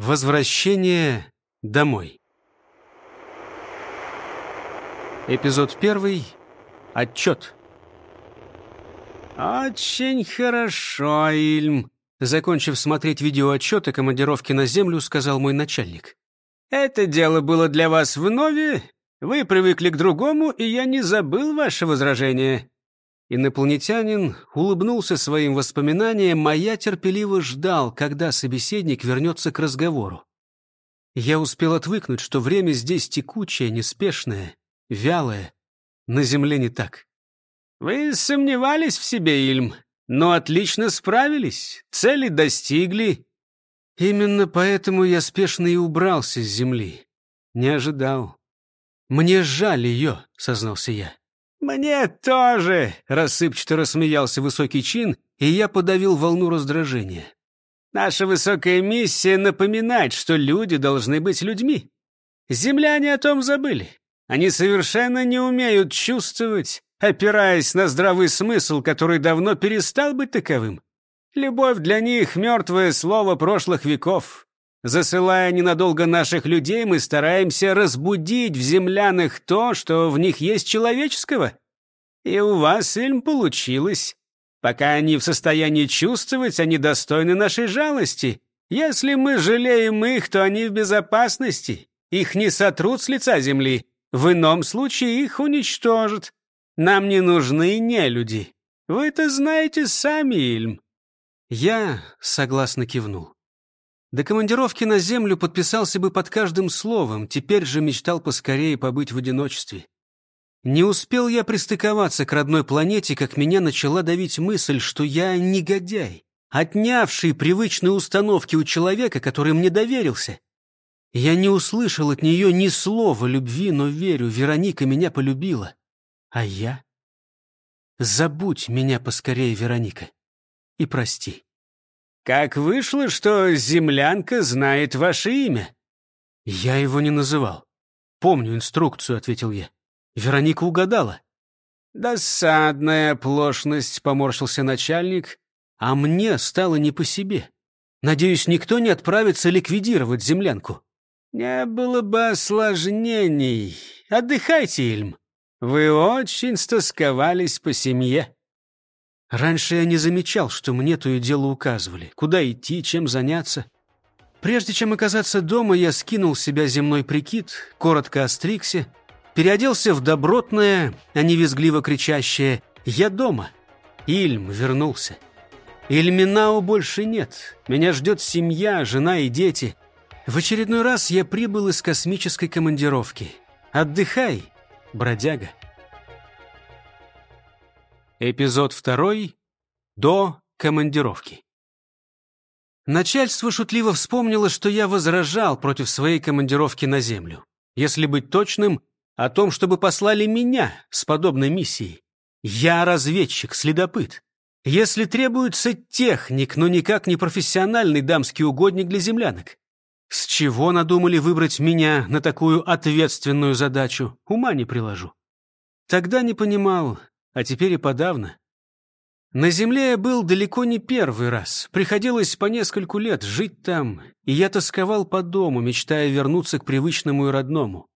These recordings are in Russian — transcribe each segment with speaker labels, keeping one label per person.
Speaker 1: Возвращение домой. Эпизод первый. Отчет. «Очень хорошо, Ильм», — закончив смотреть видеоотчет о командировке на Землю, сказал мой начальник. «Это дело было для вас вновь. Вы привыкли к другому, и я не забыл ваше возражение. Инопланетянин улыбнулся своим воспоминаниям, а я терпеливо ждал, когда собеседник вернется к разговору. Я успел отвыкнуть, что время здесь текучее, неспешное, вялое. На Земле не так. «Вы сомневались в себе, Ильм, но отлично справились, цели достигли». Именно поэтому я спешно и убрался с Земли. Не ожидал. «Мне жаль ее», — сознался я.
Speaker 2: «Мне тоже!»
Speaker 1: — рассыпчато рассмеялся высокий чин, и я подавил волну раздражения.
Speaker 2: «Наша высокая миссия — напоминать, что люди должны быть людьми. Земляне о том забыли. Они совершенно не умеют чувствовать, опираясь на здравый смысл, который давно перестал быть таковым. Любовь для них — мертвое слово прошлых веков. Засылая ненадолго наших людей, мы стараемся разбудить в землянах то, что в них есть человеческого. И у вас, Ильм, получилось. Пока они в состоянии чувствовать, они достойны нашей жалости. Если мы жалеем их, то они в безопасности. Их не сотрут с лица земли. В ином случае их уничтожат. Нам не нужны не люди. Вы это знаете сами, Ильм.
Speaker 1: Я согласно кивнул. До командировки на землю подписался бы под каждым словом, теперь же мечтал поскорее побыть в одиночестве. Не успел я пристыковаться к родной планете, как меня начала давить мысль, что я негодяй, отнявший привычные установки у человека, который мне доверился. Я не услышал от нее ни слова любви, но верю, Вероника меня полюбила. А я? Забудь меня поскорее, Вероника, и прости.
Speaker 2: «Как вышло, что землянка знает ваше имя?»
Speaker 1: «Я его не называл. Помню инструкцию», — ответил я. Вероника угадала.
Speaker 2: «Досадная оплошность», — поморщился начальник.
Speaker 1: «А мне стало не по себе. Надеюсь, никто не отправится ликвидировать землянку».
Speaker 2: «Не было бы осложнений. Отдыхайте, Ильм. Вы очень стосковались по семье».
Speaker 1: Раньше я не замечал, что мне то и дело указывали. Куда идти, чем заняться. Прежде чем оказаться дома, я скинул с себя земной прикид, коротко остригся, переоделся в добротное, а не визгливо кричащее «Я дома». Ильм вернулся. Ильминау больше нет. Меня ждет семья, жена и дети. В очередной раз я прибыл из космической командировки. Отдыхай, бродяга. Эпизод второй. До командировки. Начальство шутливо вспомнило, что я возражал против своей командировки на Землю. Если быть точным, о том, чтобы послали меня с подобной миссией. Я разведчик, следопыт. Если требуется техник, но никак не профессиональный дамский угодник для землянок. С чего надумали выбрать меня на такую ответственную задачу, ума не приложу. Тогда не понимал, а теперь и подавно. На земле я был далеко не первый раз. Приходилось по нескольку лет жить там, и я тосковал по дому, мечтая вернуться к привычному и родному.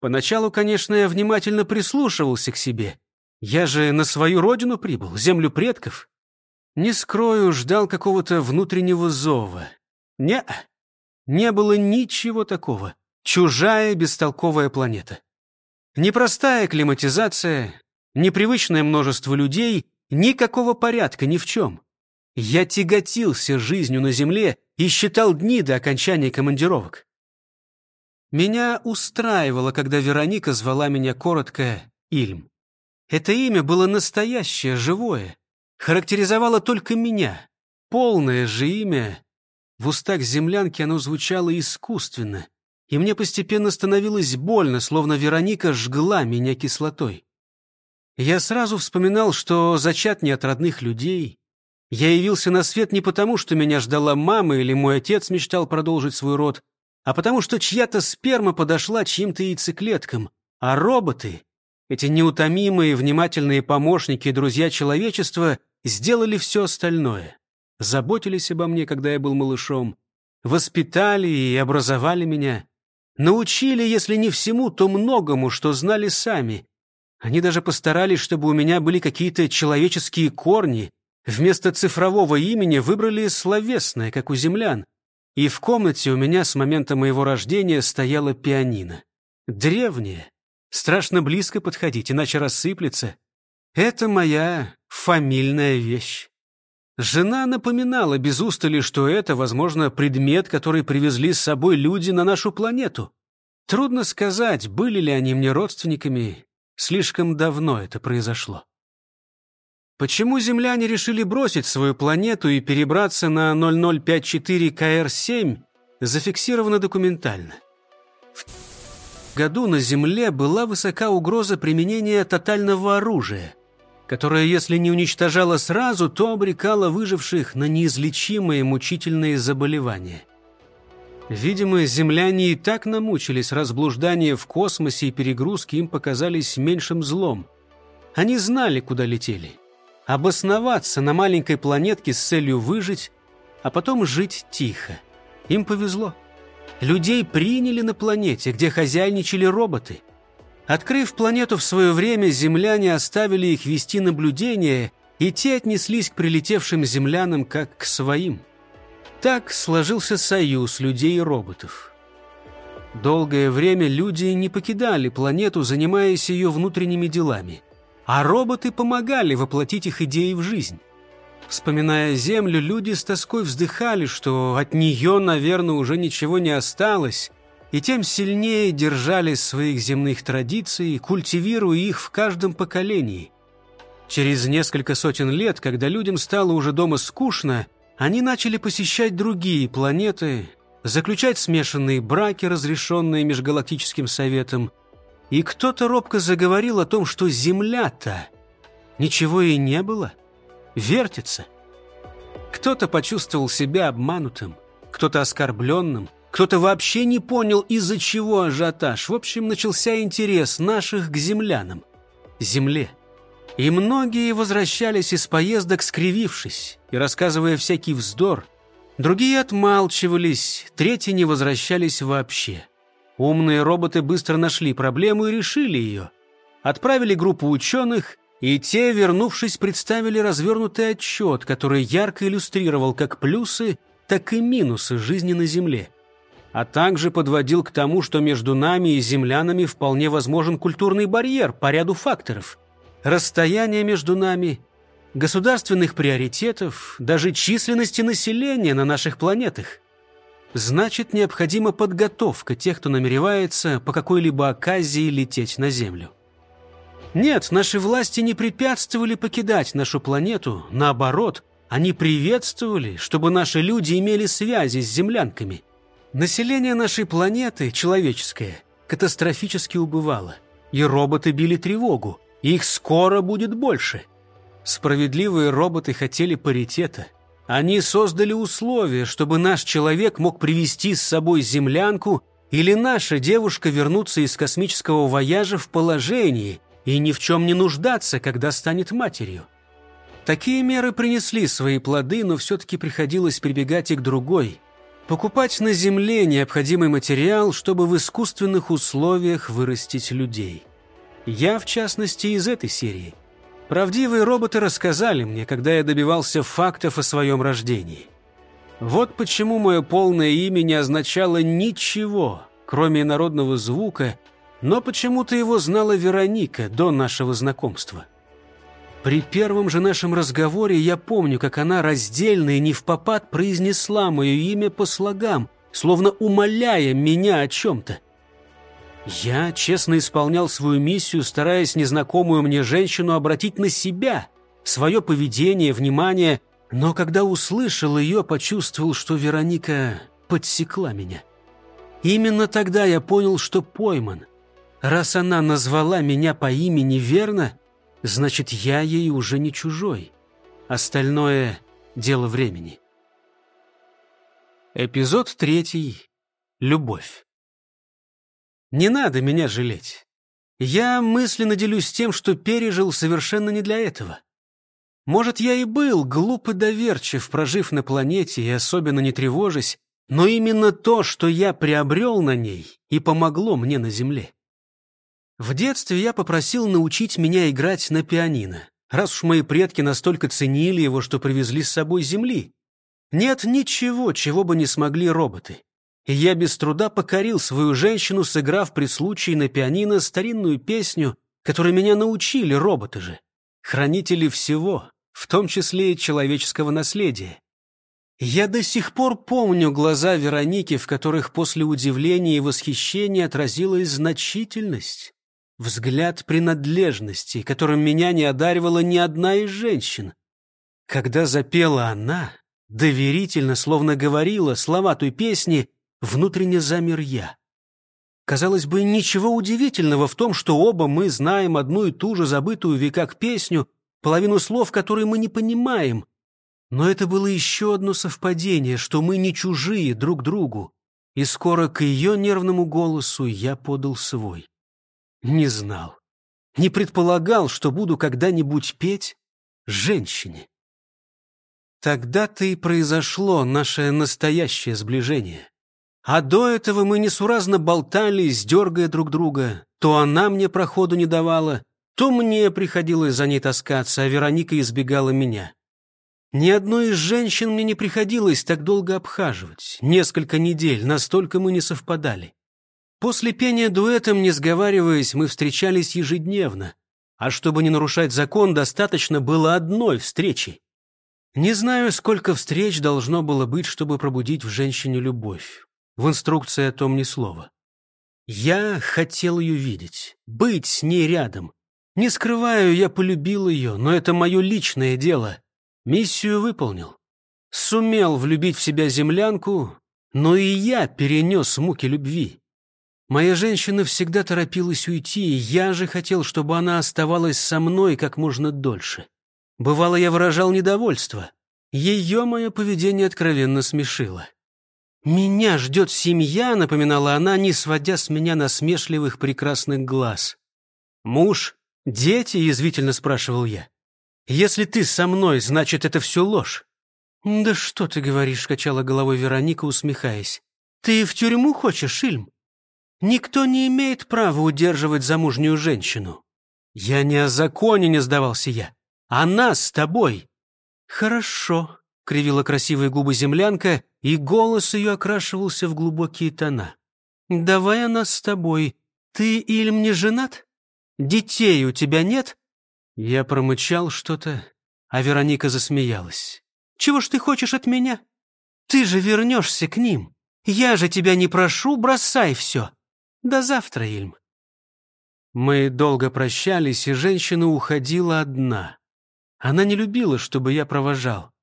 Speaker 1: Поначалу, конечно, я внимательно прислушивался к себе. Я же на свою родину прибыл, землю предков. Не скрою, ждал какого-то внутреннего зова. Не, не было ничего такого. Чужая бестолковая планета. Непростая климатизация, непривычное множество людей, никакого порядка ни в чем. Я тяготился жизнью на земле и считал дни до окончания командировок. Меня устраивало, когда Вероника звала меня коротко Ильм. Это имя было настоящее, живое, характеризовало только меня. Полное же имя. В устах землянки оно звучало искусственно, и мне постепенно становилось больно, словно Вероника жгла меня кислотой. Я сразу вспоминал, что зачат не от родных людей. Я явился на свет не потому, что меня ждала мама или мой отец мечтал продолжить свой род, а потому что чья-то сперма подошла чьим-то яйцеклеткам, а роботы, эти неутомимые, внимательные помощники и друзья человечества, сделали все остальное. Заботились обо мне, когда я был малышом, воспитали и образовали меня. Научили, если не всему, то многому, что знали сами. Они даже постарались, чтобы у меня были какие-то человеческие корни. Вместо цифрового имени выбрали словесное, как у землян. И в комнате у меня с момента моего рождения стояла пианино. Древнее. Страшно близко подходить, иначе рассыплется. Это моя фамильная вещь. Жена напоминала без устали, что это, возможно, предмет, который привезли с собой люди на нашу планету. Трудно сказать, были ли они мне родственниками. Слишком давно это произошло. Почему земляне решили бросить свою планету и перебраться на 0054 КР-7, зафиксировано документально. В году на Земле была высока угроза применения тотального оружия, которое, если не уничтожало сразу, то обрекало выживших на неизлечимые мучительные заболевания. Видимо, земляне и так намучились, разблуждания в космосе и перегрузки им показались меньшим злом. Они знали, куда летели – обосноваться на маленькой планетке с целью выжить, а потом жить тихо. Им повезло. Людей приняли на планете, где хозяйничали роботы. Открыв планету в свое время, земляне оставили их вести наблюдение, и те отнеслись к прилетевшим землянам как к своим. Так сложился союз людей и роботов. Долгое время люди не покидали планету, занимаясь ее внутренними делами – а роботы помогали воплотить их идеи в жизнь. Вспоминая Землю, люди с тоской вздыхали, что от нее, наверное, уже ничего не осталось, и тем сильнее держались своих земных традиций, культивируя их в каждом поколении. Через несколько сотен лет, когда людям стало уже дома скучно, они начали посещать другие планеты, заключать смешанные браки, разрешенные Межгалактическим Советом, и кто-то робко заговорил о том, что земля-то ничего и не было, вертится. Кто-то почувствовал себя обманутым, кто-то оскорбленным, кто-то вообще не понял, из-за чего ажиотаж. В общем, начался интерес наших к землянам, земле. И многие возвращались из поездок, скривившись и рассказывая всякий вздор. Другие отмалчивались, третьи не возвращались вообще. Умные роботы быстро нашли проблему и решили ее. Отправили группу ученых, и те, вернувшись, представили развернутый отчет, который ярко иллюстрировал как плюсы, так и минусы жизни на Земле. А также подводил к тому, что между нами и землянами вполне возможен культурный барьер по ряду факторов. Расстояние между нами, государственных приоритетов, даже численности населения на наших планетах. Значит, необходима подготовка тех, кто намеревается по какой-либо оказии лететь на Землю. Нет, наши власти не препятствовали покидать нашу планету. Наоборот, они приветствовали, чтобы наши люди имели связи с землянками. Население нашей планеты, человеческое, катастрофически убывало. И роботы били тревогу. Их скоро будет больше. Справедливые роботы хотели паритета – они создали условия, чтобы наш человек мог привести с собой землянку или наша девушка вернуться из космического вояжа в положении и ни в чем не нуждаться, когда станет матерью. Такие меры принесли свои плоды, но все-таки приходилось прибегать и к другой. Покупать на Земле необходимый материал, чтобы в искусственных условиях вырастить людей. Я, в частности, из этой серии – Правдивые роботы рассказали мне, когда я добивался фактов о своем рождении. Вот почему мое полное имя не означало ничего, кроме народного звука, но почему-то его знала Вероника до нашего знакомства. При первом же нашем разговоре я помню, как она раздельно и не в попад произнесла мое имя по слогам, словно умоляя меня о чем-то. Я честно исполнял свою миссию, стараясь незнакомую мне женщину обратить на себя, свое поведение, внимание, но когда услышал ее, почувствовал, что Вероника подсекла меня. Именно тогда я понял, что пойман. Раз она назвала меня по имени верно, значит, я ей уже не чужой. Остальное — дело времени. Эпизод третий. Любовь. Не надо меня жалеть. Я мысленно делюсь тем, что пережил совершенно не для этого. Может, я и был глуп и доверчив, прожив на планете и особенно не тревожась, но именно то, что я приобрел на ней, и помогло мне на земле. В детстве я попросил научить меня играть на пианино, раз уж мои предки настолько ценили его, что привезли с собой земли. Нет ничего, чего бы не смогли роботы. И я без труда покорил свою женщину, сыграв при случае на пианино старинную песню, которой меня научили роботы же. Хранители всего, в том числе и человеческого наследия. Я до сих пор помню глаза Вероники, в которых после удивления и восхищения отразилась значительность. Взгляд принадлежности, которым меня не одаривала ни одна из женщин. Когда запела она, доверительно, словно говорила слова той песни, внутренне замер я. Казалось бы, ничего удивительного в том, что оба мы знаем одну и ту же забытую веках песню, половину слов, которые мы не понимаем. Но это было еще одно совпадение, что мы не чужие друг другу, и скоро к ее нервному голосу я подал свой. Не знал, не предполагал, что буду когда-нибудь петь женщине. Тогда-то и произошло наше настоящее сближение. А до этого мы несуразно болтались, дергая друг друга. То она мне проходу не давала, то мне приходилось за ней таскаться, а Вероника избегала меня. Ни одной из женщин мне не приходилось так долго обхаживать. Несколько недель, настолько мы не совпадали. После пения дуэтом, не сговариваясь, мы встречались ежедневно. А чтобы не нарушать закон, достаточно было одной встречи. Не знаю, сколько встреч должно было быть, чтобы пробудить в женщине любовь. В инструкции о том ни слова. Я хотел ее видеть, быть с ней рядом. Не скрываю, я полюбил ее, но это мое личное дело. Миссию выполнил. Сумел влюбить в себя землянку, но и я перенес муки любви. Моя женщина всегда торопилась уйти, и я же хотел, чтобы она оставалась со мной как можно дольше. Бывало, я выражал недовольство. Ее мое поведение откровенно смешило. «Меня ждет семья», — напоминала она, не сводя с меня насмешливых прекрасных глаз. «Муж? Дети?» — язвительно спрашивал я. «Если ты со мной, значит, это все ложь». «Да что ты говоришь?» — качала головой Вероника, усмехаясь. «Ты в тюрьму хочешь, Ильм? Никто не имеет права удерживать замужнюю женщину». «Я не о законе не сдавался я. А нас с тобой». «Хорошо», — кривила красивые губы землянка, и голос ее окрашивался в глубокие тона. «Давай она с тобой. Ты, Ильм, не женат? Детей у тебя нет?» Я промычал что-то, а Вероника засмеялась. «Чего ж ты хочешь от меня? Ты же вернешься к ним. Я же тебя не прошу, бросай все. До завтра, Ильм». Мы долго прощались, и женщина уходила одна. Она не любила, чтобы я провожал.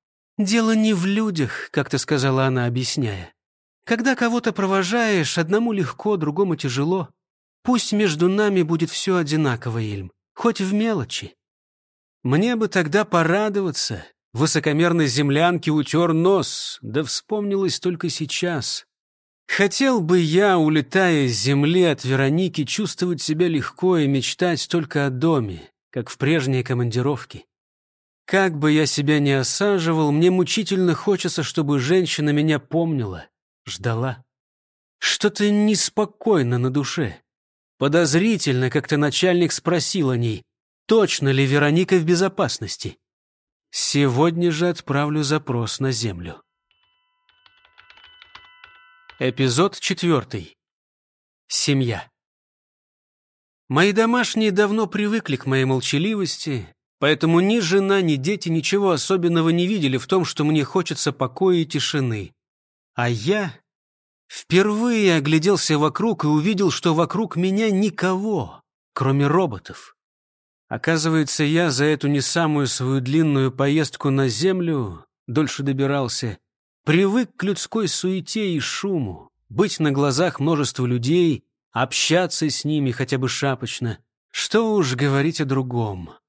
Speaker 1: «Дело не в людях», — как-то сказала она, объясняя. «Когда кого-то провожаешь, одному легко, другому тяжело. Пусть между нами будет все одинаково, Ильм, хоть в мелочи». Мне бы тогда порадоваться. Высокомерной землянке утер нос, да вспомнилось только сейчас. Хотел бы я, улетая с земли от Вероники, чувствовать себя легко и мечтать только о доме, как в прежней командировке. Как бы я себя ни осаживал, мне мучительно хочется, чтобы женщина меня помнила, ждала. Что-то неспокойно на душе. Подозрительно, как-то начальник спросил о ней, точно ли Вероника в безопасности. Сегодня же отправлю запрос на землю. Эпизод четвертый. Семья. Мои домашние давно привыкли к моей молчаливости, Поэтому ни жена, ни дети ничего особенного не видели в том, что мне хочется покоя и тишины. А я впервые огляделся вокруг и увидел, что вокруг меня никого, кроме роботов. Оказывается, я за эту не самую свою длинную поездку на Землю дольше добирался, привык к людской суете и шуму, быть на глазах множества людей, общаться с ними хотя бы шапочно. Что уж говорить о другом.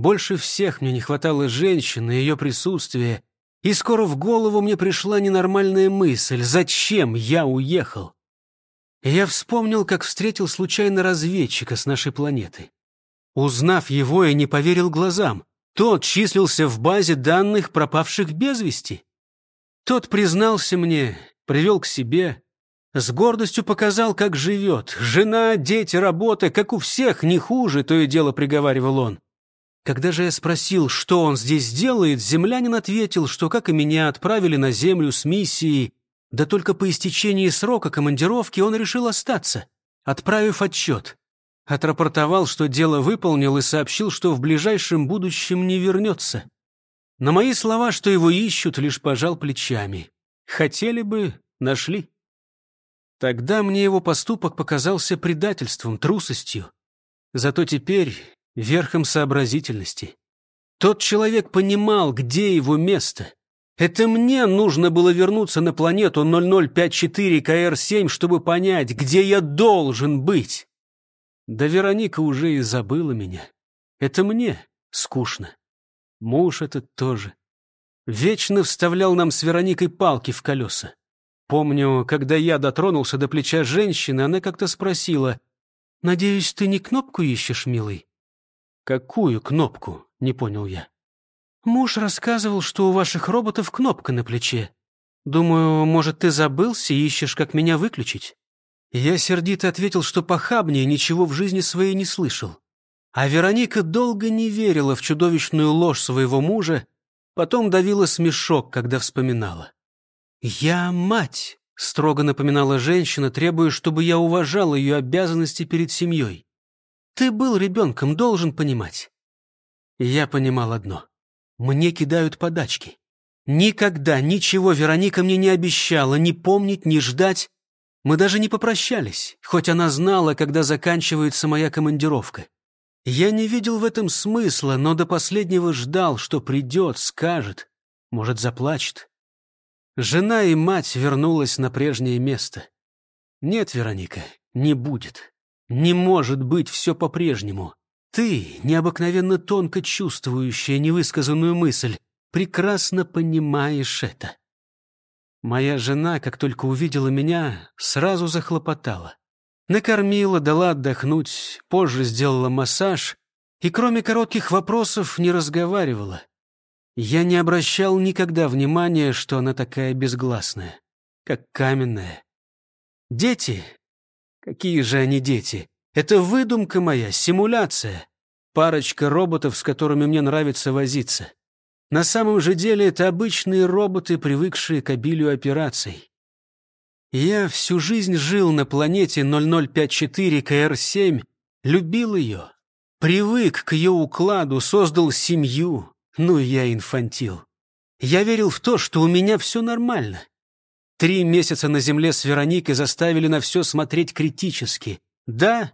Speaker 1: Больше всех мне не хватало женщины, ее присутствия, и скоро в голову мне пришла ненормальная мысль, зачем я уехал. я вспомнил, как встретил случайно разведчика с нашей планеты. Узнав его, я не поверил глазам. Тот числился в базе данных пропавших без вести. Тот признался мне, привел к себе, с гордостью показал, как живет. Жена, дети, работа, как у всех, не хуже, то и дело приговаривал он. Когда же я спросил, что он здесь делает, землянин ответил, что, как и меня, отправили на землю с миссией, да только по истечении срока командировки он решил остаться, отправив отчет. Отрапортовал, что дело выполнил, и сообщил, что в ближайшем будущем не вернется. На мои слова, что его ищут, лишь пожал плечами. Хотели бы, нашли. Тогда мне его поступок показался предательством, трусостью. Зато теперь верхом сообразительности. Тот человек понимал, где его место. Это мне нужно было вернуться на планету 0054 КР-7, чтобы понять, где я должен быть. Да Вероника уже и забыла меня. Это мне скучно. Муж этот тоже. Вечно вставлял нам с Вероникой палки в колеса. Помню, когда я дотронулся до плеча женщины, она как-то спросила, «Надеюсь, ты не кнопку ищешь, милый?» «Какую кнопку?» — не понял я. «Муж рассказывал, что у ваших роботов кнопка на плече. Думаю, может, ты забылся и ищешь, как меня выключить?» Я сердито ответил, что похабнее ничего в жизни своей не слышал. А Вероника долго не верила в чудовищную ложь своего мужа, потом давила смешок, когда вспоминала. «Я мать», — строго напоминала женщина, требуя, чтобы я уважал ее обязанности перед семьей. «Ты был ребенком, должен понимать». Я понимал одно. Мне кидают подачки. Никогда ничего Вероника мне не обещала, ни помнить, ни ждать. Мы даже не попрощались, хоть она знала, когда заканчивается моя командировка. Я не видел в этом смысла, но до последнего ждал, что придет, скажет, может, заплачет. Жена и мать вернулась на прежнее место. Нет, Вероника, не будет. Не может быть все по-прежнему. Ты, необыкновенно тонко чувствующая невысказанную мысль, прекрасно понимаешь это. Моя жена, как только увидела меня, сразу захлопотала. Накормила, дала отдохнуть, позже сделала массаж и, кроме коротких вопросов, не разговаривала. Я не обращал никогда внимания, что она такая безгласная, как каменная. Дети? Какие же они дети? Это выдумка моя, симуляция. Парочка роботов, с которыми мне нравится возиться. На самом же деле это обычные роботы, привыкшие к обилию операций. Я всю жизнь жил на планете 0054 КР-7, любил ее, привык к ее укладу, создал семью. Ну, я инфантил. Я верил в то, что у меня все нормально. Три месяца на Земле с Вероникой заставили на все смотреть критически. Да,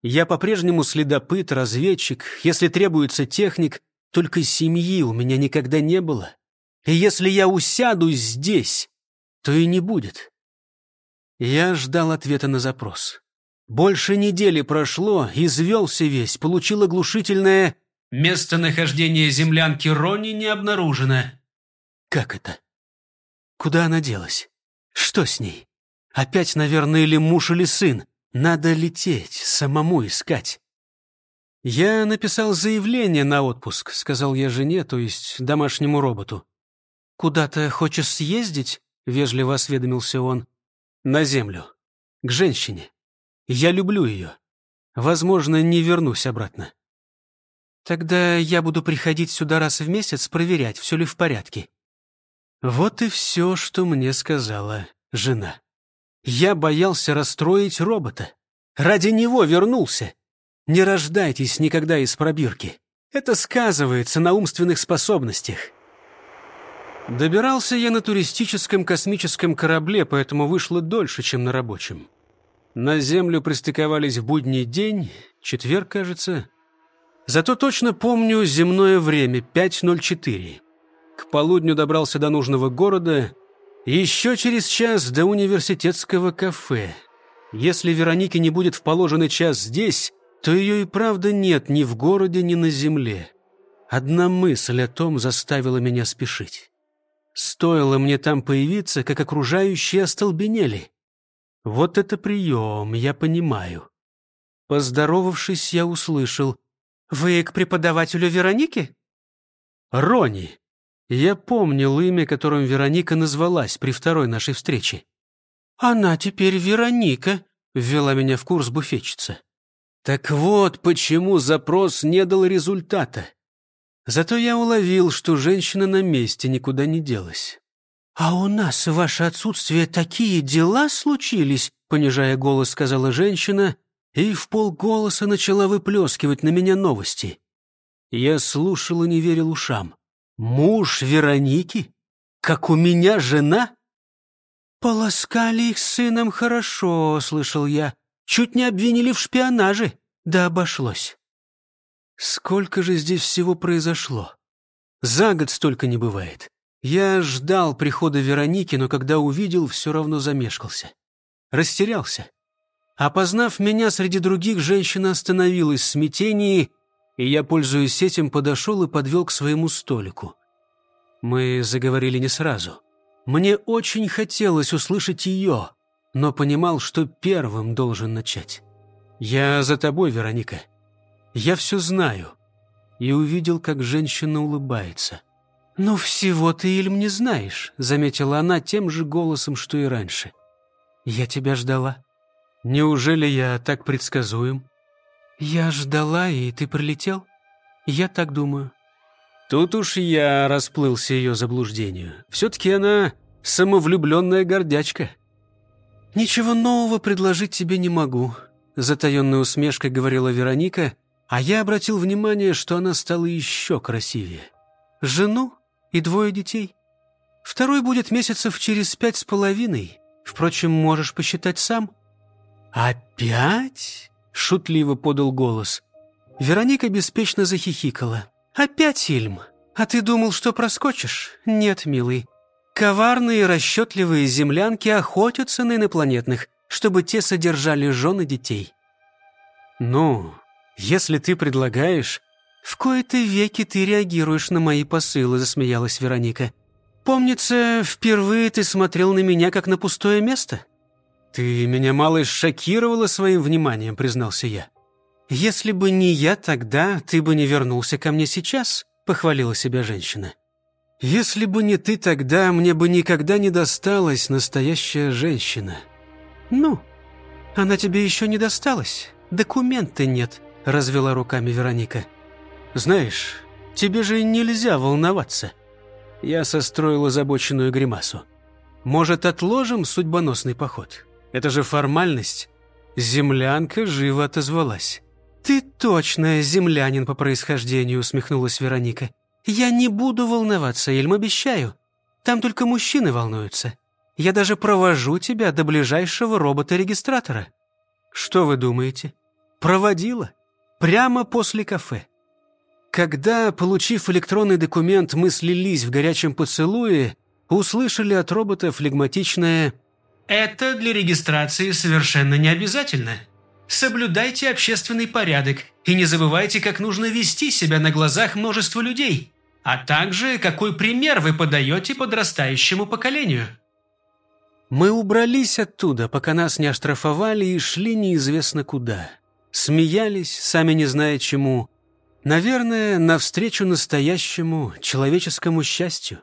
Speaker 1: я по-прежнему следопыт, разведчик, если требуется техник, только семьи у меня никогда не было. И если я усяду здесь, то и не будет. Я ждал ответа на запрос. Больше недели прошло, извелся весь, получил оглушительное «Местонахождение землянки Рони не обнаружено». Как это? Куда она делась? Что с ней? Опять, наверное, или муж, или сын. Надо лететь, самому искать. «Я написал заявление на отпуск», — сказал я жене, то есть домашнему роботу. «Куда-то хочешь съездить?» — вежливо осведомился он. «На землю. К женщине. Я люблю ее. Возможно, не вернусь обратно». «Тогда я буду приходить сюда раз в месяц проверять, все ли в порядке». Вот и все, что мне сказала жена. Я боялся расстроить робота. Ради него вернулся. Не рождайтесь никогда из пробирки. Это сказывается на умственных способностях. Добирался я на туристическом космическом корабле, поэтому вышло дольше, чем на рабочем. На Землю пристыковались в будний день, четверг, кажется. Зато точно помню земное время, 5.04. К полудню добрался до нужного города, еще через час до университетского кафе. Если Вероники не будет в положенный час здесь, то ее и правда нет ни в городе, ни на земле. Одна мысль о том заставила меня спешить. Стоило мне там появиться, как окружающие остолбенели. Вот это прием, я понимаю. Поздоровавшись, я услышал. «Вы к преподавателю Вероники?» «Рони». Я помнил имя, которым Вероника назвалась при второй нашей встрече. «Она теперь Вероника», — ввела меня в курс буфетчица. Так вот, почему запрос не дал результата. Зато я уловил, что женщина на месте никуда не делась. «А у нас в ваше отсутствие такие дела случились», — понижая голос, сказала женщина, и в полголоса начала выплескивать на меня новости. Я слушал и не верил ушам. «Муж Вероники? Как у меня жена?» «Полоскали их сыном хорошо», — слышал я. «Чуть не обвинили в шпионаже. Да обошлось». Сколько же здесь всего произошло? За год столько не бывает. Я ждал прихода Вероники, но когда увидел, все равно замешкался. Растерялся. Опознав меня среди других, женщина остановилась в смятении, и я, пользуясь этим, подошел и подвел к своему столику. Мы заговорили не сразу. Мне очень хотелось услышать ее, но понимал, что первым должен начать. «Я за тобой, Вероника. Я все знаю». И увидел, как женщина улыбается. «Ну, всего ты, Ильм, не знаешь», — заметила она тем же голосом, что и раньше. «Я тебя ждала. Неужели я так предсказуем?» «Я ждала, и ты прилетел? Я так думаю». Тут уж я расплылся ее заблуждению. Все-таки она самовлюбленная гордячка. «Ничего нового предложить тебе не могу», — затаенной усмешкой говорила Вероника, а я обратил внимание, что она стала еще красивее. «Жену и двое детей. Второй будет месяцев через пять с половиной. Впрочем, можешь посчитать сам». «Опять?» — шутливо подал голос. Вероника беспечно захихикала. «Опять фильм? А ты думал, что проскочишь? Нет, милый. Коварные расчетливые землянки охотятся на инопланетных, чтобы те содержали жен и детей». «Ну, если ты предлагаешь...» «В кои-то веки ты реагируешь на мои посылы», — засмеялась Вероника. «Помнится, впервые ты смотрел на меня, как на пустое место?» «Ты меня мало шокировала своим вниманием», — признался я. «Если бы не я тогда, ты бы не вернулся ко мне сейчас», — похвалила себя женщина. «Если бы не ты тогда, мне бы никогда не досталась настоящая женщина». «Ну, она тебе еще не досталась. Документа нет», — развела руками Вероника. «Знаешь, тебе же нельзя волноваться». Я состроил озабоченную гримасу. «Может, отложим судьбоносный поход? Это же формальность». Землянка живо отозвалась. «Ты точно землянин по происхождению», — усмехнулась Вероника. «Я не буду волноваться, Эльм, обещаю. Там только мужчины волнуются. Я даже провожу тебя до ближайшего робота-регистратора». «Что вы думаете?» «Проводила. Прямо после кафе. Когда, получив электронный документ, мы слились в горячем поцелуе, услышали от робота флегматичное «Это для регистрации совершенно не обязательно. Соблюдайте общественный порядок и не забывайте, как нужно вести себя на глазах множества людей, а также какой пример вы подаете подрастающему поколению». Мы убрались оттуда, пока нас не оштрафовали и шли неизвестно куда. Смеялись, сами не зная чему, Наверное, навстречу настоящему человеческому счастью.